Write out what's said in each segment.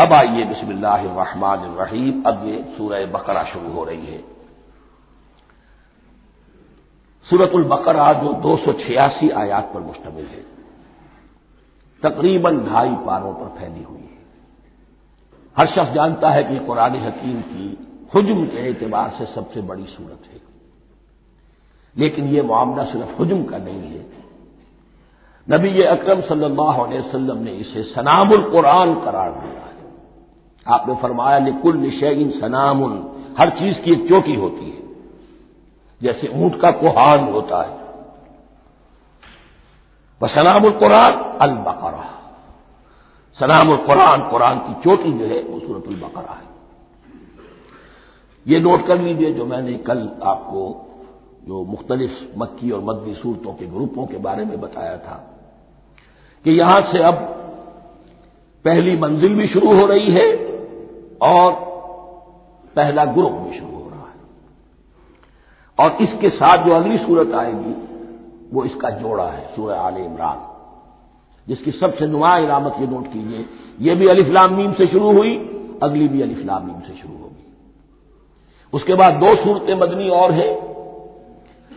اب آئیے بسم اللہ الرحمن الرحیم۔ اب یہ سورہ بقرہ شروع ہو رہی ہے۔ سورت البقرہ جو دو سو چھیاسی آیات پر مشتمل ہے، تقریباً ڈھائی پاروں پر پھیلی ہوئی ہے۔ ہر شخص جانتا ہے کہ قرآن حکیم کی حجم کے اعتبار سے سب سے بڑی صورت ہے۔ لیکن یہ معاملہ صرف حجم کا نہیں ہے۔ نبی اکرم صلی اللہ علیہ وسلم نے اسے سنام القرآن قرار دیا۔ ہے آپ نے فرمایا لکل نشین سنام۔ ہر چیز کی ایک چوٹی ہوتی ہے۔ جیسے اونٹ کا کوہان ہوتا ہے۔ سنام القرآن البقرہ سلام القرآن، قرآن کی چوٹی جو ہے وہ صورت البقرہ ہے۔ یہ نوٹ کر لیجیے جو میں نے کل آپ کو جو مختلف مکی اور مدنی صورتوں کے گروپوں کے بارے میں بتایا تھا کہ یہاں سے اب پہلی منزل بھی شروع ہو رہی ہے۔ اور پہلا گروپ بھی شروع ہو رہا ہے۔ اور اس کے ساتھ جو اگلی صورت آئے گی، وہ اس کا جوڑا ہے، سورہ عال عمران۔ جس کی سب سے نمایاں علامت یہ نوٹ کیجیے یہ بھی علی میم سے شروع ہوئی، اگلی بھی علی میم سے شروع ہوگی۔ اس کے بعد دو صورتیں مدنی اور ہیں،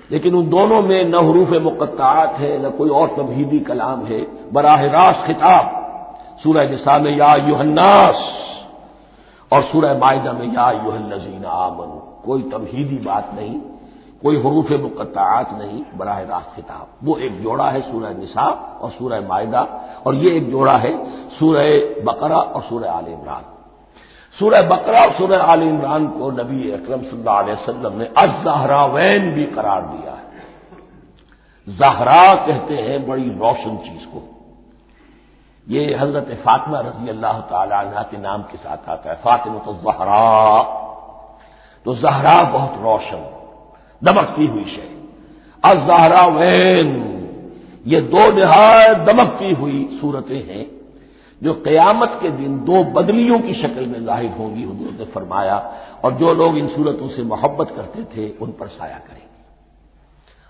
لیکن ان دونوں میں نہ حروف مقطعات ہے نہ کوئی اور تبہیدی کلام ہے۔ براہ راست خطاب، سورہ نساء میں یا یوحناس اور سورہ معاہدہ میں یا یوہن نذین آمن کوئی تبہیدی بات نہیں، کوئی حروف مقطعات نہیں، براہ راست خطاب۔ وہ ایک جوڑا ہے سورہ نساء اور سورہ معاہدہ اور یہ ایک جوڑا ہے سورہ بقرہ اور سورہ عال عمران۔ سورہ بقرہ اور سورہ عال عمران کو نبی اکرم صلی اللہ علیہ وسلم نے ازہرا وین بھی قرار دیا ہے۔ زہرا کہتے ہیں بڑی روشن چیز کو۔ یہ حضرت فاطمہ رضی اللہ تعالی عنہ کے نام کے ساتھ آتا ہے فاطمہ تو زہرا تو زہرا بہت روشن، دمکتی ہوئی شے۔ ازہرا وین، یہ دو نہایت دمکتی ہوئی صورتیں ہیں جو قیامت کے دن دو بدلیوں کی شکل میں ظاہر ہوں گی، حضور نے فرمایا۔ اور جو لوگ ان صورتوں سے محبت کرتے تھے، ان پر سایہ کریں گے۔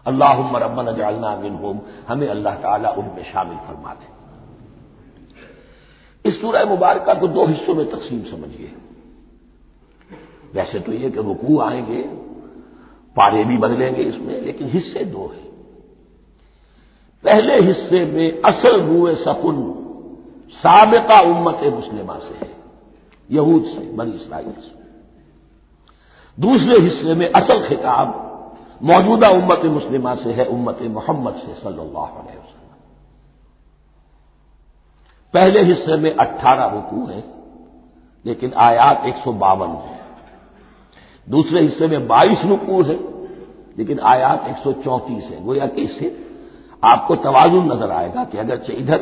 اللہ مرمن اجالنا منہم، ہمیں اللہ تعالیٰ ان میں شامل فرما دیں اس سورہ مبارکہ کو دو حصوں میں تقسیم سمجھیے۔ ویسے تو یہ کہ رکوع آئیں گے، پارے بھی بدلیں گے اس میں، لیکن حصے دو ہیں۔ پہلے حصے میں اصل روئے سکن سابقہ امت مسلمہ سے ہے، یہود سے، بنی اسرائیل سے۔ دوسرے حصے میں اصل خطاب موجودہ امت مسلمہ سے ہے، امت محمد سے صلی اللہ علیہ وسلم۔ پہلے حصے میں اٹھارہ رکوع ہیں، لیکن آیات ایک سو باون ہے دوسرے حصے میں بائیس رکوع ہے لیکن آیات ایک سو چونتیس ہے گویا کہ اس سے آپ کو توازن نظر آئے گا کہ اگرچہ ادھر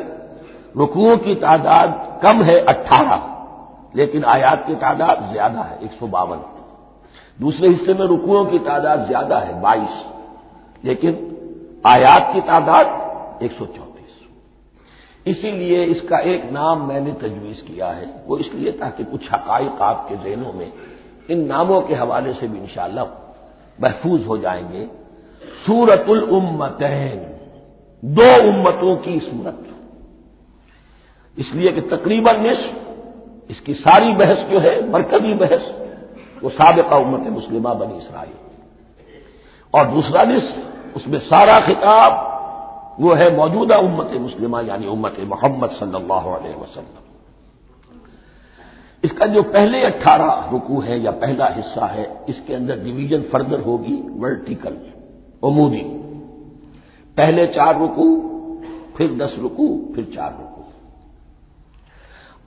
رکوعوں کی تعداد کم ہے اٹھارہ، لیکن آیات کی تعداد زیادہ ہے، ایک سو باون۔ دوسرے حصے میں رکوعوں کی تعداد زیادہ ہے، بائیس۔ لیکن آیات کی تعداد ایک سو چونتیس اسی لیے اس کا ایک نام میں نے تجویز کیا ہے۔ وہ اس لیے تاکہ کچھ حقائق آپ کے ذہنوں میں ان ناموں کے حوالے سے بھی انشاءاللہ محفوظ ہو جائیں گے۔ سورت الامتین دو امتوں کی صورت۔ اس لیے کہ تقریباً نصف، اس کی ساری بحث جو ہے، مرکزی بحث، وہ سابقہ امت مسلمہ بنی اسرائیل۔ اور دوسرا نصف، اس میں سارا خطاب وہ ہے موجودہ امت مسلمہ یعنی امت محمد صلی اللہ علیہ وسلم۔ اس کا جو پہلے اٹھارہ رکو ہے یا پہلا حصہ ہے، اس کے اندر ڈویژن فردر ہوگی ورٹیکل عمودی پہلے چار رکو پھر دس رکو پھر چار رکو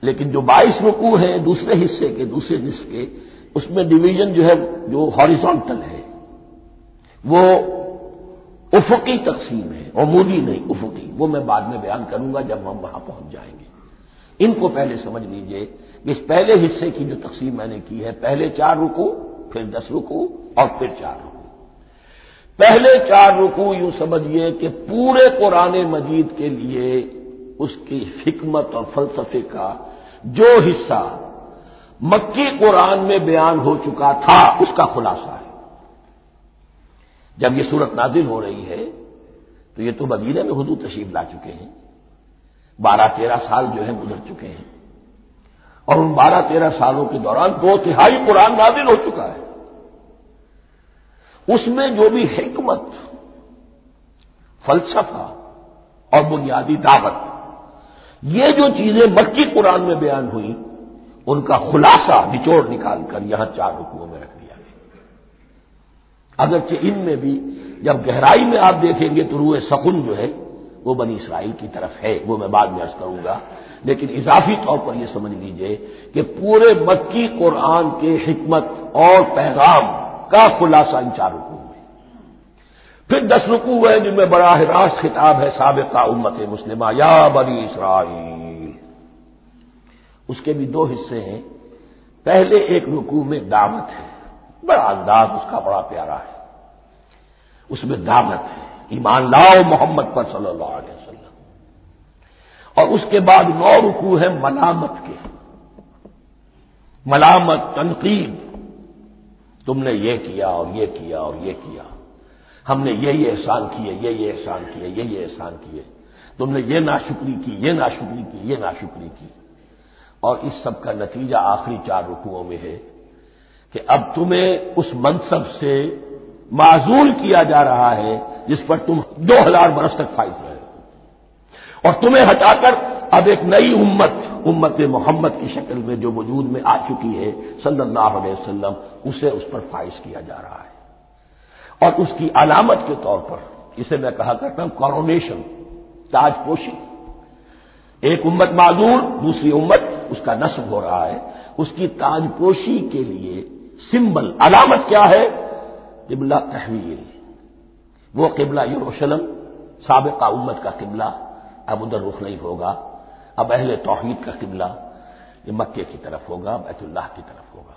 لیکن جو بائیس رکو ہے دوسرے حصے کے، دوسرے نصف کے، اس میں ڈویژن جو ہے، جو ہاریزونٹل ہے، وہ افقی تقسیم ہے عمودی نہیں، افقی۔ وہ میں بعد میں بیان کروں گا جب ہم وہاں پہنچ جائیں گے۔ ان کو پہلے سمجھ لیجیے کہ اس پہلے حصے کی جو تقسیم میں نے کی ہے، پہلے چار رکو پھر دس رکو اور پھر چار رکو پہلے چار رکو یوں سمجھیے کہ پورے قرآن مجید کے لیے اس کی حکمت اور فلسفے کا جو حصہ مکی قرآن میں بیان ہو چکا تھا، اس کا خلاصہ ہے۔ جب یہ صورت نازل ہو رہی ہے، تو یہ تو مدینہ میں حضور تشریف لا چکے ہیں۔ بارہ تیرہ سال جو ہے گزر چکے ہیں۔ اور ان بارہ تیرہ سالوں کے دوران دو تہائی قرآن نازل ہو چکا ہے۔ اس میں جو بھی حکمت، فلسفہ اور بنیادی دعوت، یہ جو چیزیں مکی قرآن میں بیان ہوئی ان کا خلاصہ نچوڑ نکال کر یہاں چار رکوعوں میں رکھ دیا۔ اگرچہ ان میں بھی جب گہرائی میں آپ دیکھیں گے تو روح سکون جو ہے وہ بنی اسرائیل کی طرف ہے، وہ میں بعد میں ارض کروں گا۔ لیکن اضافی طور پر یہ سمجھ لیجیے کہ پورے مکی قرآن کے حکمت اور پیغام کا خلاصہ ان چار رکوع میں۔ پھر دس رکوع ہے جن میں براہ راست خطاب ہے سابقہ امت مسلمہ، یا بنی اسرائیل۔ اس کے بھی دو حصے ہیں۔ پہلے ایک رکوع میں دعوت ہے۔ بڑا انداز اس کا، بڑا پیارا ہے۔ اس میں دعوت ہے۔ ایمان لاؤ محمد پر صلی اللہ علیہ وسلم۔ اور اس کے بعد نو رکو ہے ملامت کے۔ ملامت، تنقید۔ تم نے یہ کیا اور یہ کیا اور یہ کیا۔ ہم نے یہ یہ احسان کیے، یہ یہ احسان کیے، یہ یہ احسان کیے۔ تم نے یہ ناشکری کی، یہ ناشکری کی، یہ ناشکری کی۔ اور اس سب کا نتیجہ آخری چار رکوعوں میں ہے۔ کہ اب تمہیں اس منصب سے معذول کیا جا رہا ہے جس پر تم دو ہزار برس تک فائز رہے اور تمہیں ہٹا کر اب ایک نئی امت امت محمد کی شکل میں جو وجود میں آ چکی ہے، صلی اللہ علیہ وسلم، اسے اس پر فائز کیا جا رہا ہے۔ اور اس کی علامت کے طور پر اسے میں کہا کرتا ہوں کورونیشن تاج پوشی۔ ایک امت معذور، دوسری امت، اس کا نصب ہو رہا ہے۔ اس کی تاج پوشی کے لیے سمبل، علامت کیا ہے؟ قبلہ تحویل۔ وہ قبلہ یروشلم، سابقہ امت کا قبلہ، اب ادھر رخ نہیں ہوگا، اب اہل توحید کا قبلہ، یہ مکے کی طرف ہوگا، بیت اللہ کی طرف ہوگا۔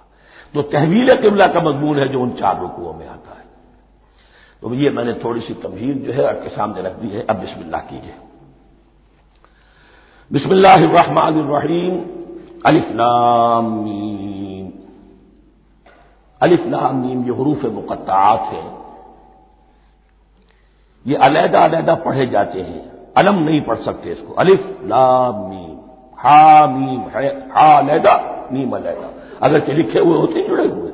تو تحویل قبلہ کا مضمون ہے جو ان چار رکوؤں میں آتا ہے۔ تو یہ میں نے تھوڑی سی تمہیر جو ہے آپ کے سامنے رکھ دی ہے، اب بسم اللہ کیجیے بسم اللہ الرحمن الرحیم الفلام الف لام نیم یہ حروف مقطعات ہیں۔ یہ علیحدہ علیحدہ پڑھے جاتے ہیں۔ علم نہیں پڑھ سکتے اس کو۔ الف لام میم، ہا میم ہا علیحدہ نیم علیحدہ۔ اگر کہ لکھے ہوئے ہوتے جڑے ہوئے۔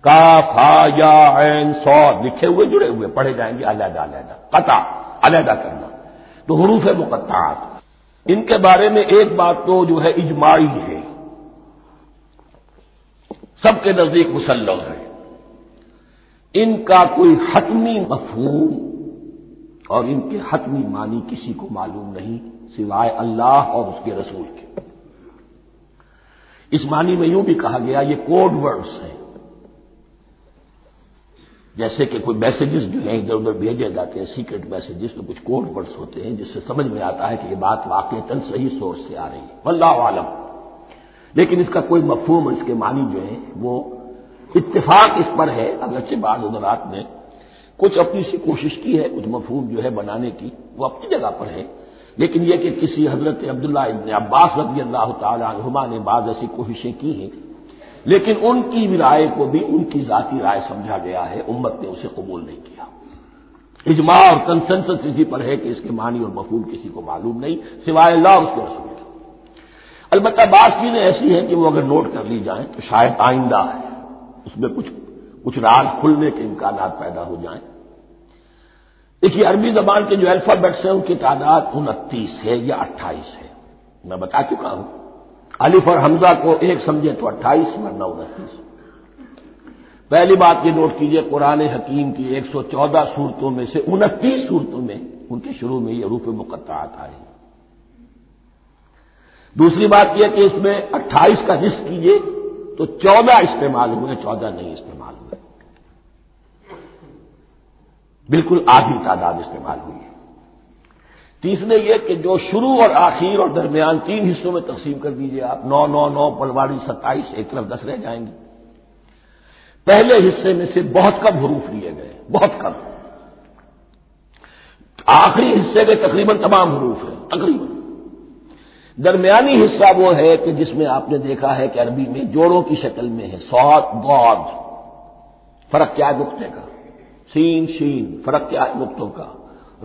کا، فا، یا، عین سو لکھے ہوئے، جڑے ہوئے۔ پڑھے جائیں گے علیحدہ علیحدہ۔ قطع، علیحدہ کرنا۔ تو حروف مقطعات۔ ان کے بارے میں ایک بات تو جو ہے اجماعی ہے۔ سب کے نزدیک مسلم ہے۔ ان کا کوئی حتمی مفہوم اور ان کے حتمی معنی کسی کو معلوم نہیں سوائے اللہ اور اس کے رسول کے۔ اس معنی میں یوں بھی کہا گیا، یہ کوڈ ورڈز ہیں۔ جیسے کہ کوئی میسیجز جو ہیں، ادھر ادھر بھیجے جاتے ہیں سیکرٹ میسیجز تو کچھ کوڈ ورڈز ہوتے ہیں جس سے سمجھ میں آتا ہے کہ یہ بات واقع صحیح سورس سے آ رہی ہے۔ اللہ عالم لیکن اس کا کوئی مفہوم اس کے معنی جو ہے وہ اتفاق اس پر ہے، اگرچہ بعض حضرات نے کچھ اپنی سی کوشش کی ہے، کچھ مفہوم جو ہے بنانے کی، وہ اپنی جگہ پر ہے لیکن یہ کہ کسی حضرت عبداللہ ابن عباس رضی اللہ تعالی عنہما نے بعض ایسی کوششیں کی ہیں، لیکن ان کی رائے کو بھی ان کی ذاتی رائے سمجھا گیا ہے، امت نے اسے قبول نہیں کیا۔ اجماع اور کنسنسس اسی پر ہے کہ اس کے معنی اور مفہوم کسی کو معلوم نہیں، سوائے اللہ اس کے رسول۔ البتہ بعض چیزیں ایسی ہیں کہ وہ اگر نوٹ کر لی جائیں تو شاید آئندہ ہے، اس میں کچھ کچھ راز کھلنے کے امکانات پیدا ہو جائیں۔ دیکھیے، عربی زبان کے جو الفابیٹس ہیں، ان کی تعداد انتیس ہے یا اٹھائیس ہے۔ میں بتا چکا ہوں۔ الف اور حمزہ کو ایک سمجھے تو اٹھائیس، ورنہ انتیس۔ پہلی بات یہ نوٹ کیجیے، قرآن حکیم کی ایک سو چودہ صورتوں میں سے انتیس صورتوں میں ان کے شروع میں یہ روپ مقطعات آئے ہیں۔ دوسری بات یہ کہ اس میں اٹھائیس کا رسک کیجیے تو چودہ استعمال ہوئے چودہ نہیں استعمال ہوئے بالکل آدھی تعداد استعمال ہوئی ہے۔ تیسرے یہ کہ جو شروع اور آخر اور درمیان تین حصوں میں تقسیم کر دیجیے آپ، نو نو نو پلواڑی ستائیس، ایک طرف دس رہ جائیں گے پہلے حصے میں سے بہت کم حروف لیے گئے بہت کم۔ آخری حصے کے تقریباً تمام حروف ہیں، تقریباً۔ درمیانی حصہ وہ ہے کہ جس میں آپ نے دیکھا ہے کہ عربی میں جوڑوں کی شکل میں ہے۔ سوت گود فرق کیا ہے نقطے کا؟ سین، شین، فرق کیا ہے نقطوں کا؟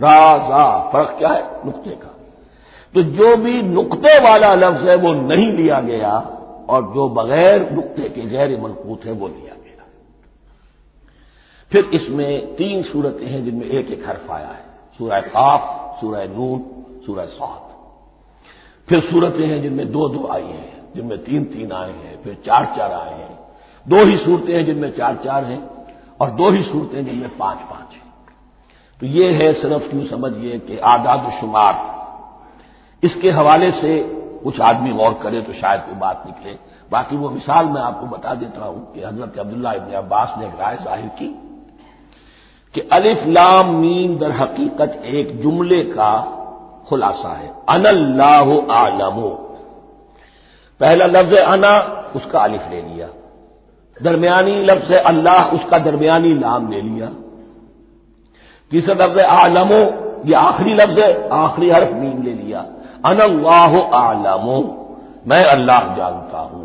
را، زا، فرق کیا ہے نقطے کا؟ تو جو بھی نقطے والا لفظ ہے وہ نہیں لیا گیا اور جو بغیر نقطے کے غیر منقوط ہے وہ لیا گیا۔ پھر اس میں تین صورتیں ہیں جن میں ایک ایک حرف آیا ہے۔ سورہ قاف، سورہ نون، سورہ سات پھر صورتیں ہیں جن میں دو دو آئی ہیں، جن میں تین تین آئے ہیں، پھر چار چار آئے ہیں۔ دو ہی صورتیں ہیں جن میں چار چار ہیں اور دو ہی صورتیں جن میں پانچ پانچ ہیں۔ تو یہ ہے صرف کیوں سمجھیے کہ آداد و شمار۔ اس کے حوالے سے کچھ آدمی غور کرے تو شاید کوئی بات نکلے۔ باقی وہ مثال میں آپ کو بتا دیتا ہوں کہ حضرت عبداللہ ابن عباس نے ایک رائے ظاہر کی کہ الف لام میم در حقیقت ایک جملے کا خلاصہ ہے۔ ان اللہ عالم پہلا لفظ انا، اس کا الف لے لیا۔ درمیانی لفظ اللہ، اس کا درمیانی لام لے لیا۔ تیسرا لفظ عالم یہ آخری لفظ ہے، آخری حرف میم لے لیا۔ ان اللہ عالم میں اللہ جانتا ہوں۔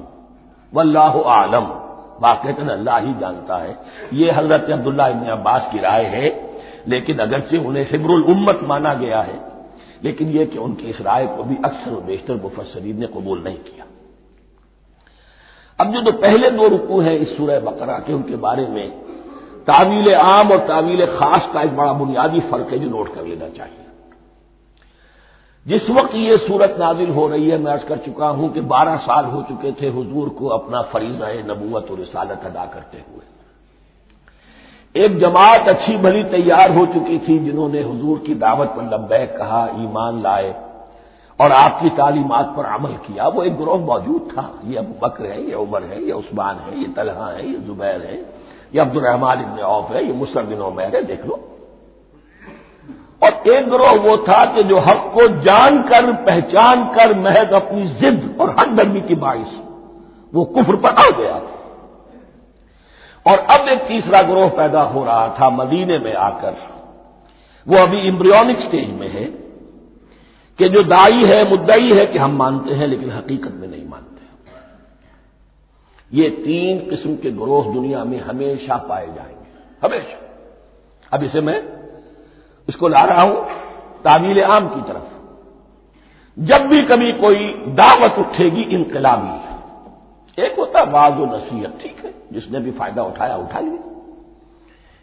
وہ اللہ عالم واقع اللہ ہی جانتا ہے۔ یہ حضرت عبداللہ ابن عباس کی رائے ہے، لیکن اگرچہ انہیں حبر الامت مانا گیا ہے۔ لیکن یہ کہ ان کی اس رائے کو بھی اکثر و بیشتر مفسرین نے قبول نہیں کیا۔ اب جو تو پہلے دو رکو ہیں اس سورہ بقرہ کے، ان کے بارے میں تعویل عام اور تعویل خاص کا ایک بڑا بنیادی فرق ہے جو نوٹ کر لینا چاہیے۔ جس وقت یہ صورت نازل ہو رہی ہے، میں عرض کر چکا ہوں کہ بارہ سال ہو چکے تھے حضور کو اپنا فریضہ نبوت اور رسالت ادا کرتے ہوئے۔ ایک جماعت اچھی بھلی تیار ہو چکی تھی جنہوں نے حضور کی دعوت پر لبیک کہا، ایمان لائے اور آپ کی تعلیمات پر عمل کیا۔ وہ ایک گروہ موجود تھا۔ یہ ابو بکر ہے یہ عمر ہے یہ عثمان ہے یہ طلحہ ہے یہ زبیر ہے یہ عبد الرحمان ابن عوف ہے یہ مسلم بن عمیر ہے دیکھ لو۔ اور ایک گروہ وہ تھا کہ جو حق کو جان کر، پہچان کر، محض اپنی ضد اور حق درمی کی باعث وہ کفر پر آ گیا تھا۔ اور اب ایک تیسرا گروہ پیدا ہو رہا تھا مدینے میں آ کر۔ وہ ابھی امبریونک سٹیج میں ہے کہ جو دائی ہے مدئی ہے کہ ہم مانتے ہیں، لیکن حقیقت میں نہیں مانتے۔ یہ تین قسم کے گروہ دنیا میں ہمیشہ پائے جائیں گے۔ ہمیشہ۔ اب اسے میں اس کو لا رہا ہوں تعمیل عام کی طرف۔ جب بھی کبھی کوئی دعوت اٹھے گی، انقلابی ایک ہوتا ہے بعض و نصیحت، ٹھیک ہے، جس نے بھی فائدہ اٹھایا اٹھا لیا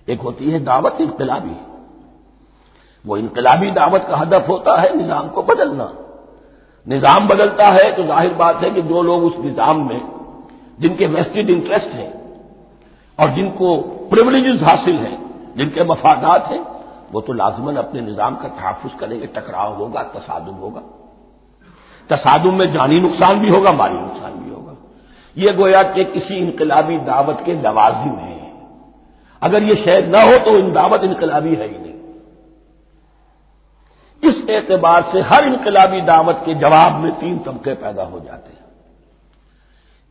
ایک ہوتی ہے دعوت، انقلابی۔ وہ انقلابی دعوت کا ہدف ہوتا ہے نظام کو بدلنا۔ نظام بدلتا ہے تو ظاہر بات ہے کہ جو لوگ اس نظام میں، جن کے ویسٹڈ انٹرسٹ ہیں اور جن کو پرولیجز حاصل ہیں، جن کے مفادات ہیں، وہ تو لازمن اپنے نظام کا تحفظ کریں گے، ٹکراؤ ہوگا، تصادم ہوگا۔ تصادم میں جانی نقصان بھی ہوگا مالی نقصان بھی ہوگا یہ گویا کہ کسی انقلابی دعوت کے لوازم ہیں۔ اگر یہ شہر نہ ہو تو ان دعوت انقلابی ہے ہی نہیں۔ اس اعتبار سے ہر انقلابی دعوت کے جواب میں تین طبقے پیدا ہو جاتے ہیں۔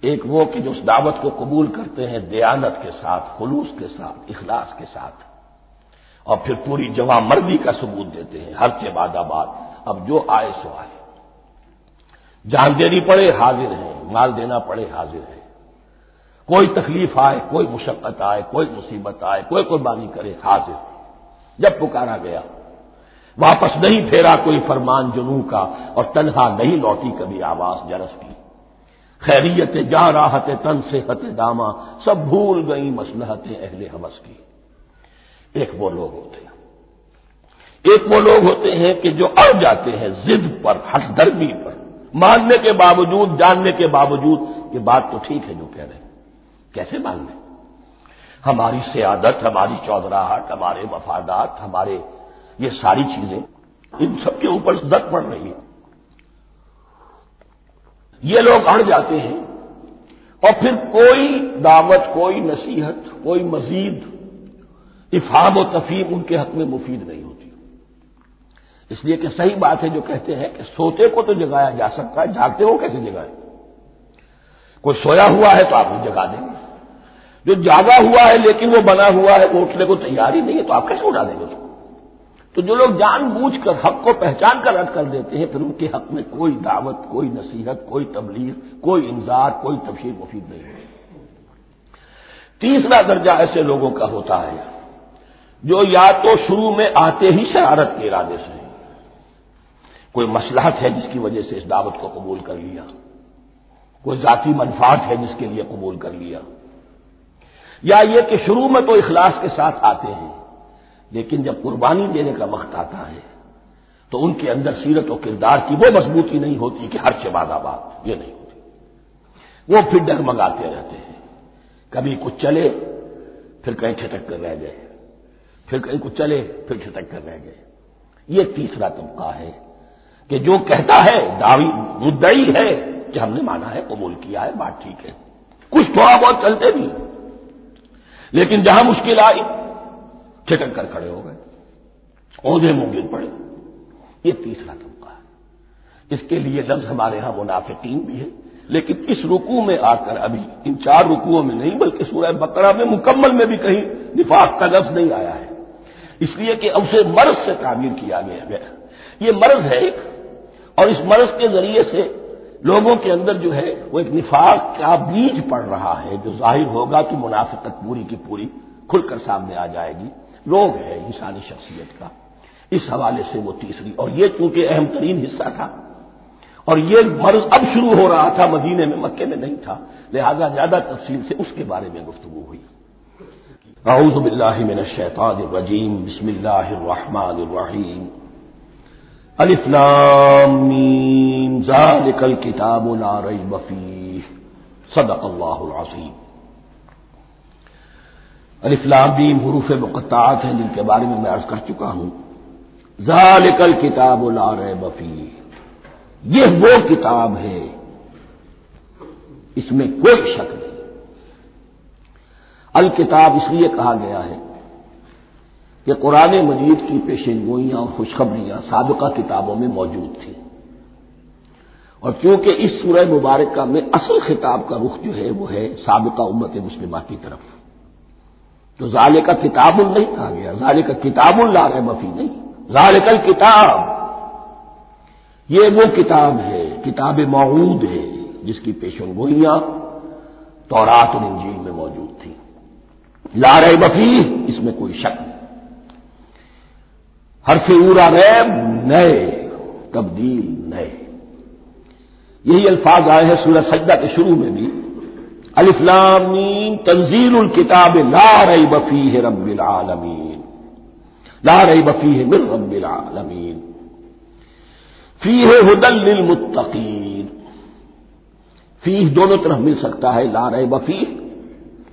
ایک وہ کہ جو اس دعوت کو قبول کرتے ہیں دیانت کے ساتھ، خلوص کے ساتھ، اخلاص کے ساتھ۔ اور پھر پوری جمع مردی کا ثبوت دیتے ہیں، ہر کے بعد آباد۔ اب جو آئے سو آئے۔ جان دینی پڑے، حاضر ہیں۔ مال دینا پڑے، حاضر ہے۔ کوئی تکلیف آئے، کوئی مشقت آئے، کوئی مصیبت آئے، کوئی قربانی کرے، حاضر جب پکارا گیا، واپس نہیں پھیرا کوئی فرمان جنو کا اور تنہا نہیں لوٹی کبھی آواز جرس کی۔ خیریت جا راحت تن سے حت داما، سب بھول گئی مسلحت اہل حوث کی۔ ایک وہ لوگ ہوتے ہیں۔ ایک وہ لوگ ہوتے ہیں کہ جو اڑ جاتے ہیں ضد پر ہٹ درمی پر۔ ماننے کے باوجود، جاننے کے باوجود یہ بات تو ٹھیک ہے جو کہہ رہے ہیں۔ کیسے مان لیں ہماری سیادت، ہماری چودراہٹ، ہمارے مفادات ہمارے یہ ساری چیزیں ان سب کے اوپر زد پڑ رہی ہے یہ لوگ اڑ جاتے ہیں اور پھر کوئی دعوت، کوئی نصیحت، کوئی مزید افہام و تفیم ان کے حق میں مفید نہیں ہوتی۔ اس لیے کہ صحیح بات ہے جو کہتے ہیں کہ سوتے کو تو جگایا جا سکتا ہے، جاگتے ہو کیسے جگائے؟ کوئی سویا ہوا ہے تو آپ وہ جگا دیں گے۔ جو جاگا ہوا ہے لیکن وہ بنا ہوا ہے، وہ اٹھنے کو تیار ہی نہیں ہے تو آپ کیسے اٹھا دیں گے اس کو؟ تو جو لوگ جان بوجھ کر حق کو پہچان کر رد کر دیتے ہیں، پھر ان کے حق میں کوئی دعوت، کوئی نصیحت، کوئی تبلیغ، کوئی انذار، کوئی تفصیل مفید نہیں ہوتی تیسرا درجہ ایسے لوگوں کا ہوتا ہے جو یا تو شروع میں آتے ہی شرارت کے ارادے سے کوئی مسلحت ہے جس کی وجہ سے اس دعوت کو قبول کر لیا کوئی ذاتی منفاط ہے جس کے لیے قبول کر لیا یا یہ کہ شروع میں تو اخلاص کے ساتھ آتے ہیں لیکن جب قربانی دینے کا وقت آتا ہے تو ان کے اندر سیرت و کردار کی وہ مضبوطی نہیں ہوتی کہ ہر شباد آباد یہ نہیں ہوتی۔ وہ پھر ڈگمگاتے رہتے ہیں۔ کبھی کچھ چلے، پھر کہیں چھٹک کر رہ گئے۔ پھر کہیں کچھ چلے، پھر چھٹک کر رہ گئے۔ یہ تیسرا طبقہ ہے۔ کہ جو کہتا ہے دعوی مدعی ہے کہ ہم نے مانا ہے، قبول کیا ہے، بات ٹھیک ہے۔ کچھ تھوڑا بہت چلتے بھی۔ لیکن جہاں مشکل آئی، چھٹک کر کھڑے ہو گئے۔ عہدے منہ گر پڑے۔ یہ تیسرا طبقہ ہے۔ اس کے لیے لفظ ہمارے ہاں منافقین بھی ہے لیکن اس رکو میں آ کر ابھی ان چار رکوؤں میں نہیں، بلکہ سورہ بقرہ میں مکمل میں بھی کہیں نفاق کا لفظ نہیں آیا ہے۔ اس لیے کہ اسے مرض سے تعمیر کیا گیا۔ یہ مرض ہے ایک اور اس مرض کے ذریعے سے لوگوں کے اندر جو ہے وہ ایک نفاق کا بیج پڑ رہا ہے، جو ظاہر ہوگا کہ منافقت پوری کی پوری کھل کر سامنے آ جائے گی۔ روگ ہے انسانی شخصیت کا۔ اس حوالے سے وہ تیسری، اور یہ چونکہ اہم ترین حصہ تھا، اور یہ مرض اب شروع ہو رہا تھا مدینے میں مکے میں نہیں تھا، لہذا زیادہ تفصیل سے اس کے بارے میں گفتگو ہوئی۔ اعوذ باللہ من الشیطان الرجیم، بسم اللہ الرحمن الرحیم۔ الف لام میم، ذالک الکتاب لا ریب فیہ۔ صدق اللہ العظیم۔ الف لام میم حروف مقطعات ہیں جن کے بارے میں میں عرض کر چکا ہوں۔ ذالک الکتاب لا ریب فیہ۔ یہ وہ کتاب ہے، اس میں کوئی شک نہیں۔ الکتاب اس لیے کہا گیا ہے کہ قرآن مجید کی پیشن گوئیاں اور خوشخبریاں سابقہ کتابوں میں موجود تھیں۔ اور کیونکہ اس سورہ مبارکہ میں اصل خطاب کا رخ جو ہے وہ ہے سابقہ امت مسلمہ کی طرف۔ تو ظال کا کتاب ال نہیں کہا گیا ظال کا کتاب اللہ مفی نہیں ظال کل کتاب یہ وہ کتاب ہے، کتاب معود ہے، جس کی پیشن گوئیاں تورات اور انجیل میں موجود تھیں۔ لار بفی اس میں کوئی شک نہیں۔ ہر فیورا ریب نئے، تبدیل نئے۔ یہی الفاظ آئے ہیں سورج سجدہ کے شروع میں بھی۔ الفلامین تنزیل الکتاب لا رئی بفی ہے رب العالمین۔ لا رئی بفی ہے مر رب العالمین۔ فی ہے ہدل للمتقین۔ فی دونوں طرف مل سکتا ہے، لا رئی بفی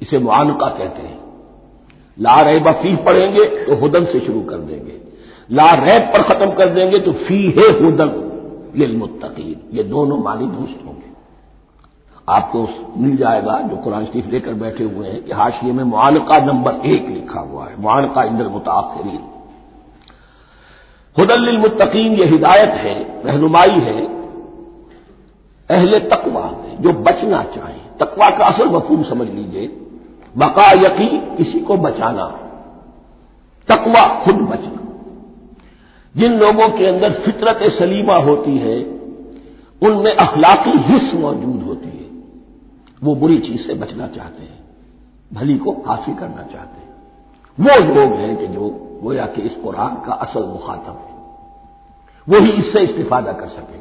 اسے معانقہ کہتے ہیں۔ لا رے بفی پڑھیں گے تو ہدن سے شروع کر دیں گے۔ لا ریب پر ختم کر دیں گے تو فی ہے ہدن للمتقین۔ یہ دونوں معنی درست ہوں گے۔ آپ کو مل جائے گا جو قرآن شریف لے کر بیٹھے ہوئے ہیں کہ حاشیے میں معانقہ نمبر ایک لکھا ہوا ہے، معانقہ اندر متاثرین ہدن للمتقین یہ ہدایت ہے، رہنمائی ہے، اہل تقوا جو بچنا چاہیں۔ تقوا کا اصل مفہوم سمجھ لیجیے۔ بقا یقین، کسی کو بچانا۔ تقوا خود بچنا۔ جن لوگوں کے اندر فطرت سلیمہ ہوتی ہے، ان میں اخلاقی حص موجود ہوتی ہے۔ وہ بری چیز سے بچنا چاہتے ہیں، بھلی کو حاصل کرنا چاہتے ہیں۔ وہ لوگ ہیں کہ جو گویا کہ اس قرآن کا اصل مخاطب ہے۔ وہی اس سے استفادہ کر سکیں۔